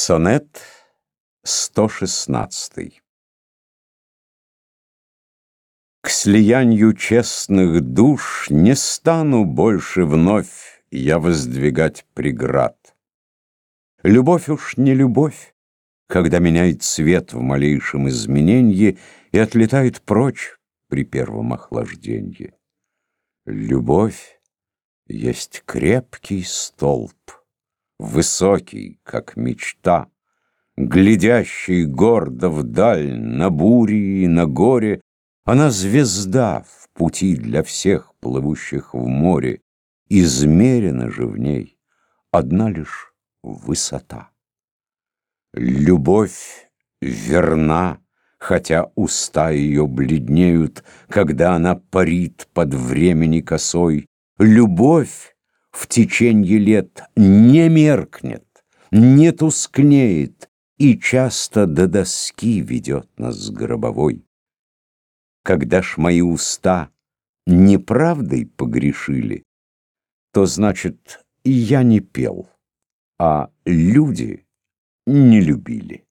Сонет 116 К слиянию честных душ Не стану больше вновь Я воздвигать преград. Любовь уж не любовь, Когда меняет цвет в малейшем изменении И отлетает прочь при первом охлаждении. Любовь есть крепкий столб, Высокий, как мечта, Глядящий гордо вдаль На бури и на горе, Она звезда в пути Для всех плывущих в море, Измерена же в ней Одна лишь высота. Любовь верна, Хотя уста ее бледнеют, Когда она парит под времени косой. Любовь в течение лет не меркнет, не тускнеет и часто до доски ведет нас с гробовой. Когда ж мои уста неправдой погрешили, то значит я не пел, а люди не любили.